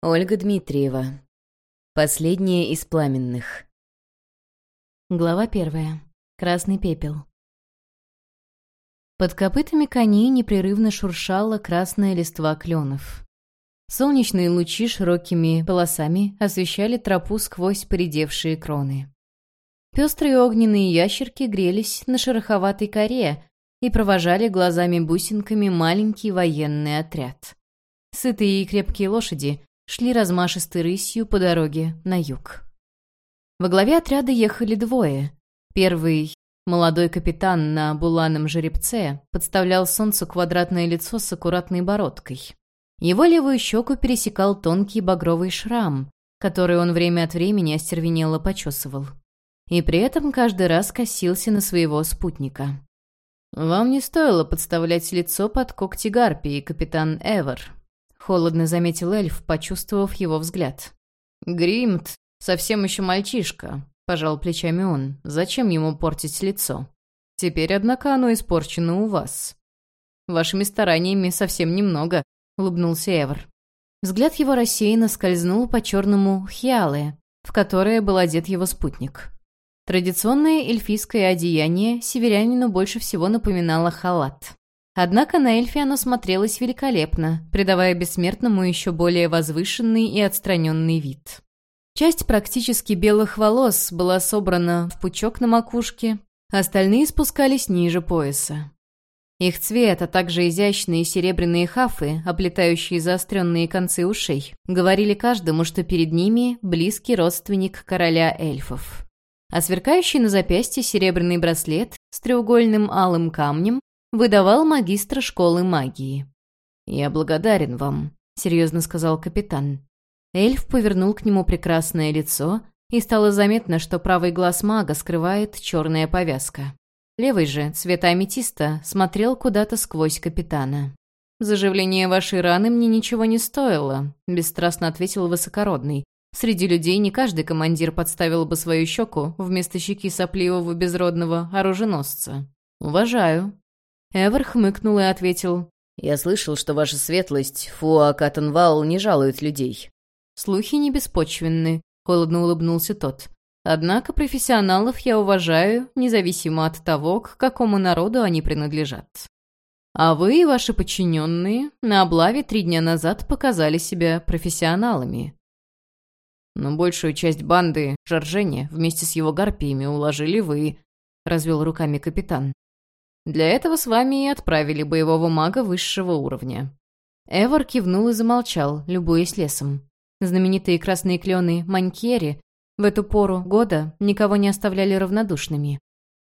Ольга Дмитриева. Последняя из пламенных. Глава первая. Красный пепел. Под копытами коней непрерывно шуршала красная листва кленов. Солнечные лучи широкими полосами освещали тропу сквозь поредевшие кроны. Пестрые огненные ящерки грелись на шероховатой коре и провожали глазами-бусинками маленький военный отряд. Сытые и крепкие лошади шли размашистой рысью по дороге на юг. Во главе отряда ехали двое. Первый, молодой капитан на буланом жеребце, подставлял солнцу квадратное лицо с аккуратной бородкой. Его левую щеку пересекал тонкий багровый шрам, который он время от времени остервенело почесывал. И при этом каждый раз косился на своего спутника. «Вам не стоило подставлять лицо под когти гарпии, капитан Эвер», Холодно заметил эльф, почувствовав его взгляд. «Гримт совсем еще мальчишка», — пожал плечами он. «Зачем ему портить лицо? Теперь, однако, оно испорчено у вас». «Вашими стараниями совсем немного», — улыбнулся Эвер. Взгляд его рассеянно скользнул по черному хиале, в которое был одет его спутник. Традиционное эльфийское одеяние северянину больше всего напоминало халат. Однако на эльфе оно смотрелось великолепно, придавая бессмертному еще более возвышенный и отстраненный вид. Часть практически белых волос была собрана в пучок на макушке, остальные спускались ниже пояса. Их цвет, а также изящные серебряные хафы, оплетающие заостренные концы ушей, говорили каждому, что перед ними близкий родственник короля эльфов. А сверкающий на запястье серебряный браслет с треугольным алым камнем выдавал магистра школы магии. «Я благодарен вам», — серьезно сказал капитан. Эльф повернул к нему прекрасное лицо, и стало заметно, что правый глаз мага скрывает черная повязка. Левый же, цвета аметиста, смотрел куда-то сквозь капитана. «Заживление вашей раны мне ничего не стоило», — бесстрастно ответил высокородный. «Среди людей не каждый командир подставил бы свою щеку вместо щеки сопливого безродного оруженосца. Уважаю, Эвер хмыкнул и ответил. «Я слышал, что ваша светлость, Фуа Каттенвал, не жалует людей». «Слухи не беспочвенны», — холодно улыбнулся тот. «Однако профессионалов я уважаю, независимо от того, к какому народу они принадлежат. А вы и ваши подчиненные на облаве три дня назад показали себя профессионалами». «Но большую часть банды Жоржене вместе с его гарпиями уложили вы», — развел руками капитан. Для этого с вами и отправили боевого мага высшего уровня». Эвор кивнул и замолчал, любуясь лесом. Знаменитые красные клены Манькери в эту пору года никого не оставляли равнодушными.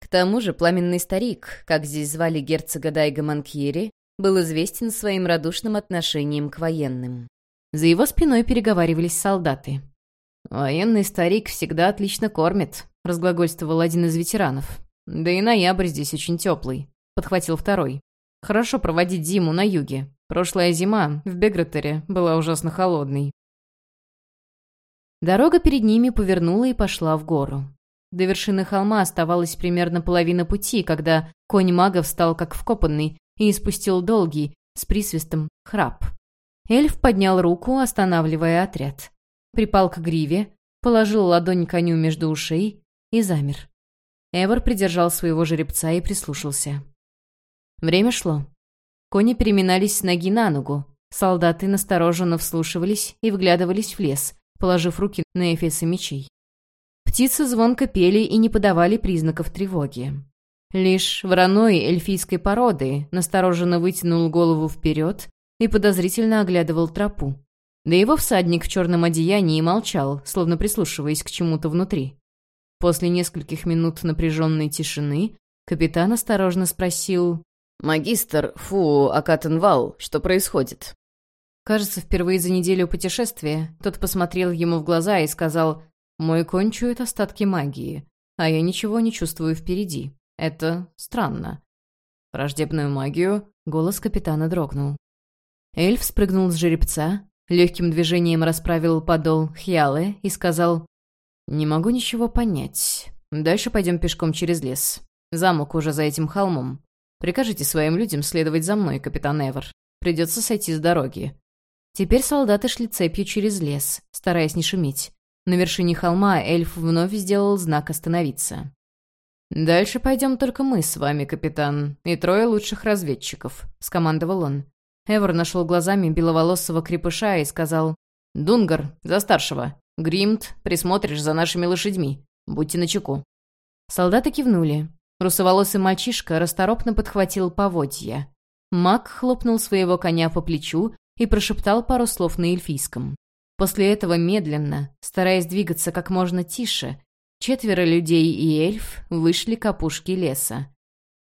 К тому же пламенный старик, как здесь звали герцога Дайга Манкьери, был известен своим радушным отношением к военным. За его спиной переговаривались солдаты. «Военный старик всегда отлично кормит», — разглагольствовал один из ветеранов. «Да и ноябрь здесь очень теплый», — подхватил второй. «Хорошо проводить зиму на юге. Прошлая зима в Бегратере была ужасно холодной». Дорога перед ними повернула и пошла в гору. До вершины холма оставалась примерно половина пути, когда конь мага встал как вкопанный и испустил долгий, с присвистом, храп. Эльф поднял руку, останавливая отряд. Припал к гриве, положил ладонь коню между ушей и замер. Эвор придержал своего жеребца и прислушался. Время шло. Кони переминались с ноги на ногу. Солдаты настороженно вслушивались и вглядывались в лес, положив руки на эфесы мечей. Птицы звонко пели и не подавали признаков тревоги. Лишь вороной эльфийской породы настороженно вытянул голову вперед и подозрительно оглядывал тропу. Да его всадник в черном одеянии молчал, словно прислушиваясь к чему-то внутри. После нескольких минут напряженной тишины капитан осторожно спросил «Магистр, фу, Акатенвал, что происходит?» Кажется, впервые за неделю путешествия тот посмотрел ему в глаза и сказал «Мой конь чует остатки магии, а я ничего не чувствую впереди. Это странно». «Враждебную магию?» — голос капитана дрогнул. Эльф спрыгнул с жеребца, легким движением расправил подол Хьялы и сказал «Не могу ничего понять. Дальше пойдем пешком через лес. Замок уже за этим холмом. Прикажите своим людям следовать за мной, капитан Эвер. Придется сойти с дороги». Теперь солдаты шли цепью через лес, стараясь не шуметь. На вершине холма эльф вновь сделал знак «Остановиться». «Дальше пойдем только мы с вами, капитан, и трое лучших разведчиков», — скомандовал он. Эвер нашел глазами беловолосого крепыша и сказал, «Дунгар, за старшего. Гримт, присмотришь за нашими лошадьми. Будьте начеку». Солдаты кивнули. Русоволосый мальчишка расторопно подхватил поводья. Маг хлопнул своего коня по плечу и прошептал пару слов на эльфийском. После этого медленно, стараясь двигаться как можно тише, четверо людей и эльф вышли к опушке леса.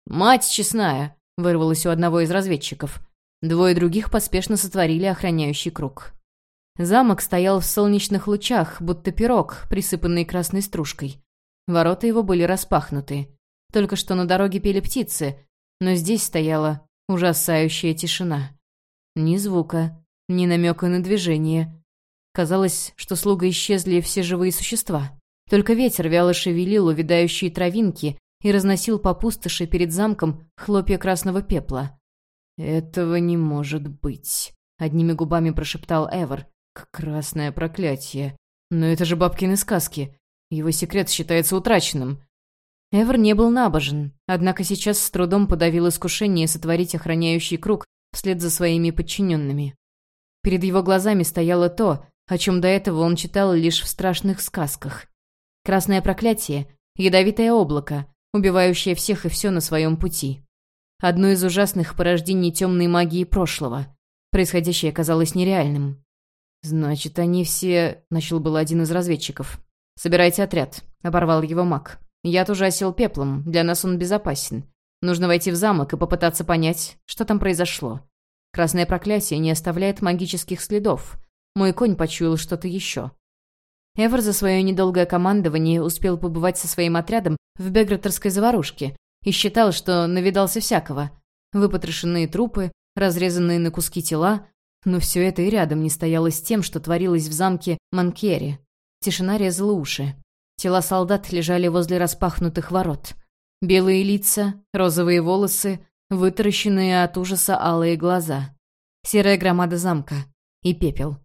«Мать честная!» — вырвалось у одного из разведчиков. Двое других поспешно сотворили охраняющий круг. Замок стоял в солнечных лучах, будто пирог, присыпанный красной стружкой. Ворота его были распахнуты. Только что на дороге пели птицы, но здесь стояла ужасающая тишина. Ни звука, ни намека на движение. Казалось, что слуга исчезли все живые существа. Только ветер вяло шевелил увядающие травинки и разносил по пустоши перед замком хлопья красного пепла. «Этого не может быть», — одними губами прошептал Эвер. «Красное проклятие. Но это же бабкины сказки. Его секрет считается утраченным. Эвер не был набожен, однако сейчас с трудом подавил искушение сотворить охраняющий круг вслед за своими подчиненными. Перед его глазами стояло то, о чем до этого он читал лишь в страшных сказках. Красное проклятие, ядовитое облако, убивающее всех и все на своем пути. Одно из ужасных порождений темной магии прошлого. Происходящее казалось нереальным. «Значит, они все...» — начал был один из разведчиков. «Собирайте отряд», — оборвал его маг. «Я тоже осел пеплом, для нас он безопасен. Нужно войти в замок и попытаться понять, что там произошло. Красное проклятие не оставляет магических следов. Мой конь почуял что-то еще». Эвер за свое недолгое командование успел побывать со своим отрядом в Беграторской заварушке и считал, что навидался всякого. Выпотрошенные трупы, разрезанные на куски тела, но все это и рядом не стояло с тем, что творилось в замке Манкери. Тишина резала уши. Тела солдат лежали возле распахнутых ворот. Белые лица, розовые волосы, вытаращенные от ужаса алые глаза. Серая громада замка. И пепел.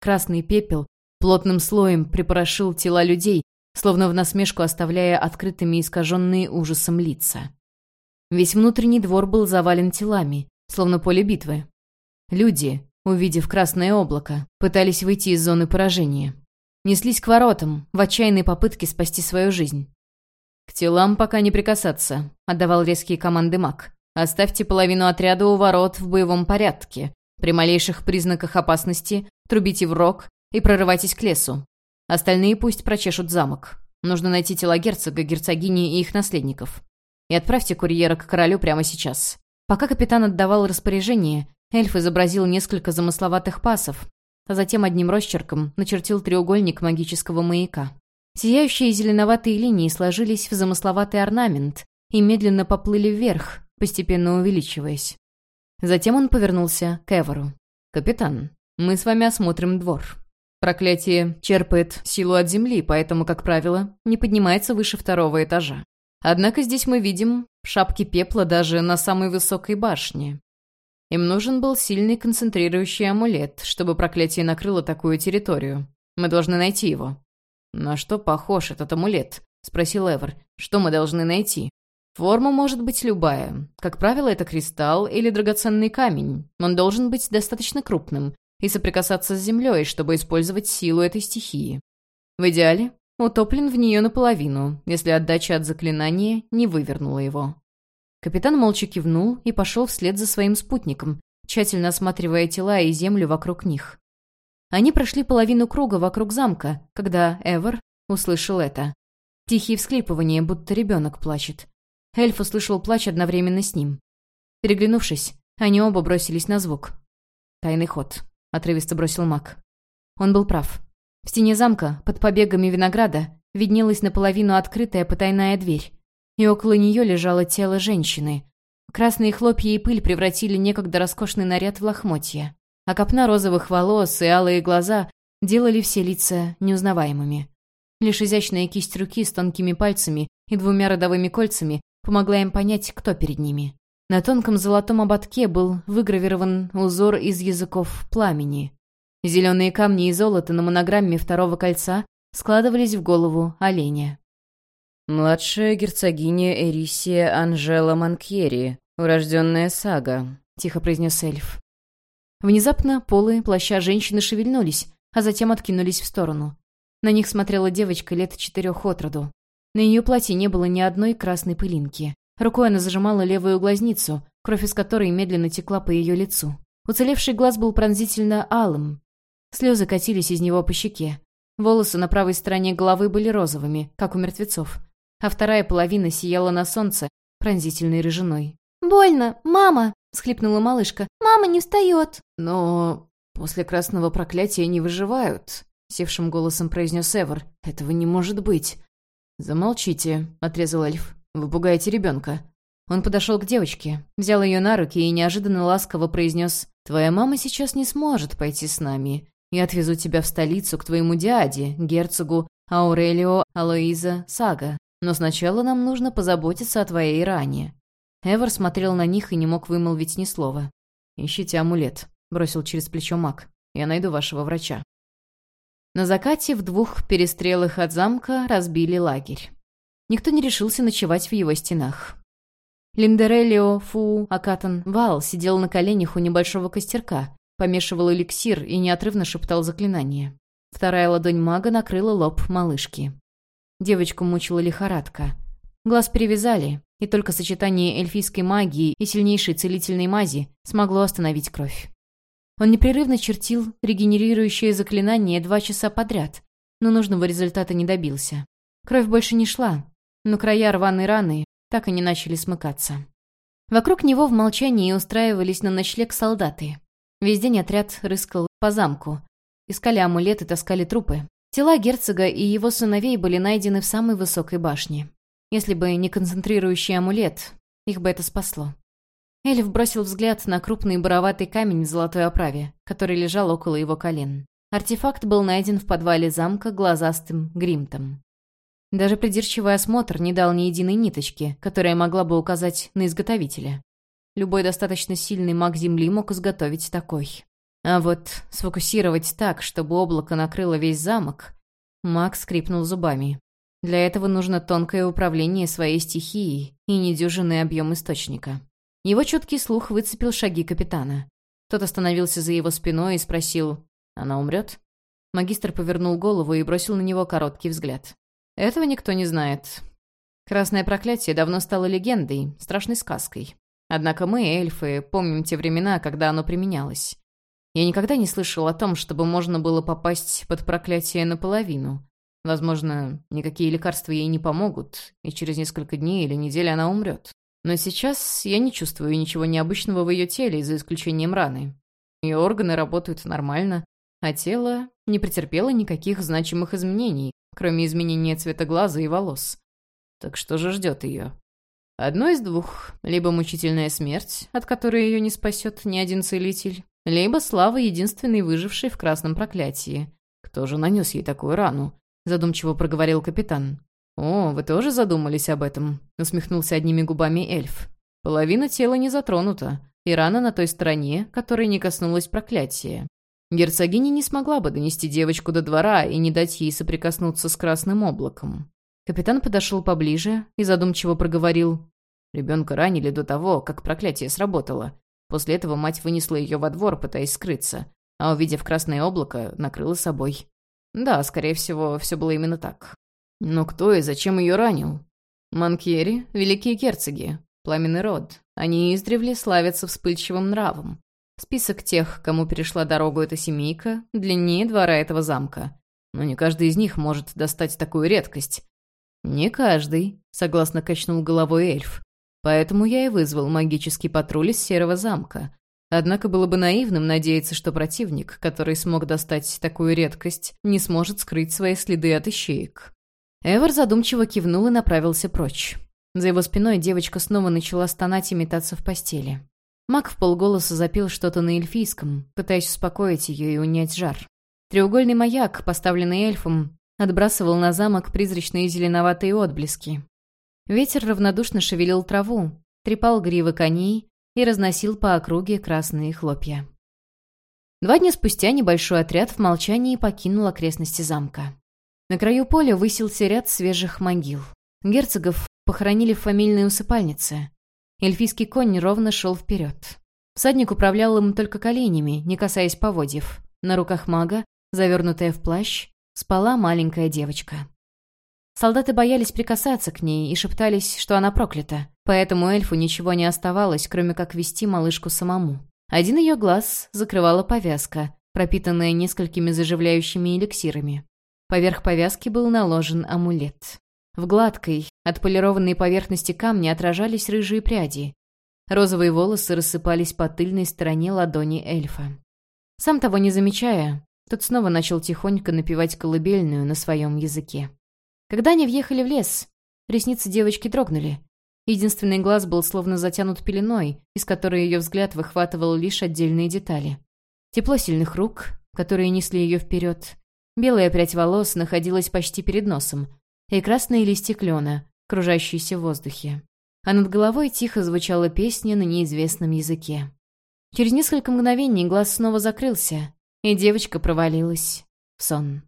Красный пепел плотным слоем припорошил тела людей, словно в насмешку оставляя открытыми искаженные ужасом лица. Весь внутренний двор был завален телами, словно поле битвы. Люди, увидев красное облако, пытались выйти из зоны поражения. Неслись к воротам, в отчаянной попытке спасти свою жизнь. «К телам пока не прикасаться», — отдавал резкие команды маг. «Оставьте половину отряда у ворот в боевом порядке. При малейших признаках опасности трубите в рог и прорывайтесь к лесу. Остальные пусть прочешут замок. Нужно найти тела герцога, герцогини и их наследников. И отправьте курьера к королю прямо сейчас». Пока капитан отдавал распоряжение, эльф изобразил несколько замысловатых пасов, а затем одним росчерком начертил треугольник магического маяка. Сияющие зеленоватые линии сложились в замысловатый орнамент и медленно поплыли вверх, постепенно увеличиваясь. Затем он повернулся к Эвору. «Капитан, мы с вами осмотрим двор. Проклятие черпает силу от земли, поэтому, как правило, не поднимается выше второго этажа. Однако здесь мы видим шапки пепла даже на самой высокой башне. Им нужен был сильный концентрирующий амулет, чтобы проклятие накрыло такую территорию. Мы должны найти его». «На что похож этот амулет?» — спросил Эвер. «Что мы должны найти?» «Форма может быть любая. Как правило, это кристалл или драгоценный камень. Он должен быть достаточно крупным и соприкасаться с землей, чтобы использовать силу этой стихии. В идеале утоплен в нее наполовину, если отдача от заклинания не вывернула его. Капитан молча кивнул и пошел вслед за своим спутником, тщательно осматривая тела и землю вокруг них. Они прошли половину круга вокруг замка, когда Эвер услышал это. Тихие всклипывания, будто ребенок плачет. Эльф услышал плач одновременно с ним. Переглянувшись, они оба бросились на звук. «Тайный ход», — отрывисто бросил маг. Он был прав. В стене замка, под побегами винограда, виднелась наполовину открытая потайная дверь и около нее лежало тело женщины. Красные хлопья и пыль превратили некогда роскошный наряд в лохмотья, а копна розовых волос и алые глаза делали все лица неузнаваемыми. Лишь изящная кисть руки с тонкими пальцами и двумя родовыми кольцами помогла им понять, кто перед ними. На тонком золотом ободке был выгравирован узор из языков пламени, Зеленые камни и золото на монограмме второго кольца складывались в голову оленя. «Младшая герцогиня Эрисия Анжела Манкьери, урожденная сага», — тихо произнес эльф. Внезапно полы плаща женщины шевельнулись, а затем откинулись в сторону. На них смотрела девочка лет четырех от роду. На ее платье не было ни одной красной пылинки. Рукой она зажимала левую глазницу, кровь из которой медленно текла по ее лицу. Уцелевший глаз был пронзительно алым. Слезы катились из него по щеке. Волосы на правой стороне головы были розовыми, как у мертвецов. А вторая половина сияла на солнце пронзительной рыжиной. «Больно! Мама!» — схлипнула малышка. «Мама не встает!» «Но после красного проклятия не выживают», — севшим голосом произнес Эвер. «Этого не может быть». «Замолчите», — отрезал эльф. «Вы пугаете ребенка». Он подошел к девочке, взял ее на руки и неожиданно ласково произнес «Твоя мама сейчас не сможет пойти с нами. Я отвезу тебя в столицу к твоему дяде, герцогу Аурелио Алоиза Сага. Но сначала нам нужно позаботиться о твоей ране». Эвер смотрел на них и не мог вымолвить ни слова. «Ищите амулет», — бросил через плечо маг. «Я найду вашего врача». На закате в двух перестрелах от замка разбили лагерь. Никто не решился ночевать в его стенах. Линдерелио Фу Акатан Вал сидел на коленях у небольшого костерка, помешивал эликсир и неотрывно шептал заклинание. Вторая ладонь мага накрыла лоб малышки. Девочку мучила лихорадка. Глаз перевязали, и только сочетание эльфийской магии и сильнейшей целительной мази смогло остановить кровь. Он непрерывно чертил регенерирующее заклинание два часа подряд, но нужного результата не добился. Кровь больше не шла, но края рваной раны так и не начали смыкаться. Вокруг него в молчании устраивались на ночлег солдаты. Весь день отряд рыскал по замку. Искали амулеты, таскали трупы. Тела герцога и его сыновей были найдены в самой высокой башне. Если бы не концентрирующий амулет, их бы это спасло. Эльф бросил взгляд на крупный буроватый камень в золотой оправе, который лежал около его колен. Артефакт был найден в подвале замка глазастым гримтом. Даже придирчивый осмотр не дал ни единой ниточки, которая могла бы указать на изготовителя. Любой достаточно сильный маг Земли мог изготовить такой. А вот сфокусировать так, чтобы облако накрыло весь замок... Маг скрипнул зубами. Для этого нужно тонкое управление своей стихией и недюжинный объем источника. Его чуткий слух выцепил шаги капитана. Тот остановился за его спиной и спросил «Она умрет?» Магистр повернул голову и бросил на него короткий взгляд. Этого никто не знает. Красное проклятие давно стало легендой, страшной сказкой. Однако мы, эльфы, помним те времена, когда оно применялось. Я никогда не слышал о том, чтобы можно было попасть под проклятие наполовину. Возможно, никакие лекарства ей не помогут, и через несколько дней или недель она умрет. Но сейчас я не чувствую ничего необычного в ее теле, за исключением раны. Ее органы работают нормально, а тело не претерпело никаких значимых изменений, кроме изменения цвета глаза и волос. Так что же ждет ее? Одно из двух. Либо мучительная смерть, от которой ее не спасет ни один целитель, либо слава единственной выжившей в красном проклятии. Кто же нанес ей такую рану? Задумчиво проговорил капитан. «О, вы тоже задумались об этом?» усмехнулся одними губами эльф. «Половина тела не затронута, и рана на той стороне, которой не коснулось проклятия. Герцогиня не смогла бы донести девочку до двора и не дать ей соприкоснуться с красным облаком. Капитан подошел поближе и задумчиво проговорил. Ребенка ранили до того, как проклятие сработало. После этого мать вынесла ее во двор, пытаясь скрыться, а увидев красное облако, накрыла собой. Да, скорее всего, все было именно так. Но кто и зачем ее ранил? Манкьери — великие герцоги, пламенный род. Они издревле славятся вспыльчивым нравом. Список тех, кому перешла дорогу эта семейка, длиннее двора этого замка. Но не каждый из них может достать такую редкость. «Не каждый», — согласно качнул головой эльф. «Поэтому я и вызвал магический патруль из Серого замка. Однако было бы наивным надеяться, что противник, который смог достать такую редкость, не сможет скрыть свои следы от ищеек». Эвер задумчиво кивнул и направился прочь. За его спиной девочка снова начала стонать и метаться в постели. Мак в полголоса запел что-то на эльфийском, пытаясь успокоить ее и унять жар. Треугольный маяк, поставленный эльфом, отбрасывал на замок призрачные зеленоватые отблески. Ветер равнодушно шевелил траву, трепал гривы коней и разносил по округе красные хлопья. Два дня спустя небольшой отряд в молчании покинул окрестности замка. На краю поля высился ряд свежих могил. Герцогов похоронили в фамильной усыпальнице. Эльфийский конь ровно шел вперед. Всадник управлял им только коленями, не касаясь поводьев. На руках мага, завернутая в плащ, спала маленькая девочка. Солдаты боялись прикасаться к ней и шептались, что она проклята, поэтому эльфу ничего не оставалось, кроме как вести малышку самому. Один ее глаз закрывала повязка, пропитанная несколькими заживляющими эликсирами. Поверх повязки был наложен амулет. В гладкой, отполированной поверхности камня отражались рыжие пряди. Розовые волосы рассыпались по тыльной стороне ладони эльфа. Сам того не замечая, тот снова начал тихонько напевать колыбельную на своем языке. Когда они въехали в лес, ресницы девочки дрогнули. Единственный глаз был словно затянут пеленой, из которой ее взгляд выхватывал лишь отдельные детали. Тепло сильных рук, которые несли ее вперед. Белая прядь волос находилась почти перед носом. И красные листья клена, кружащиеся в воздухе. А над головой тихо звучала песня на неизвестном языке. Через несколько мгновений глаз снова закрылся, и девочка провалилась в сон.